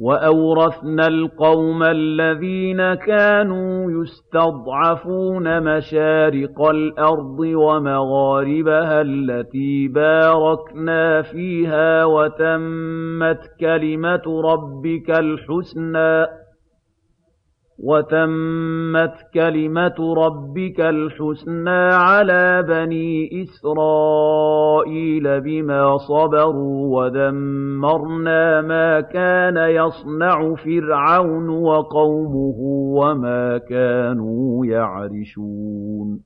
وَأَوْرَثْنَا الْقَوْمَ الَّذِينَ كَانُوا يُسْتَضْعَفُونَ مَشَارِقَ الْأَرْضِ وَمَغَارِبَهَا الَّتِي بَارَكْنَا فِيهَا ۖ وَتَمَّتْ كَلِمَتُ رَبِّكَ الْحُسْنَىٰ عَلَىٰ بَنِي إِسْرَائِيلَ بِمَا صَبَرُوا ۖ وَدَمَّرْنَا مَا كَانَ يَصْنَعُ فِرْعَوْنُ وَقَوْمُهُ وَمَا كَانُوا يَعْرِشُونَ.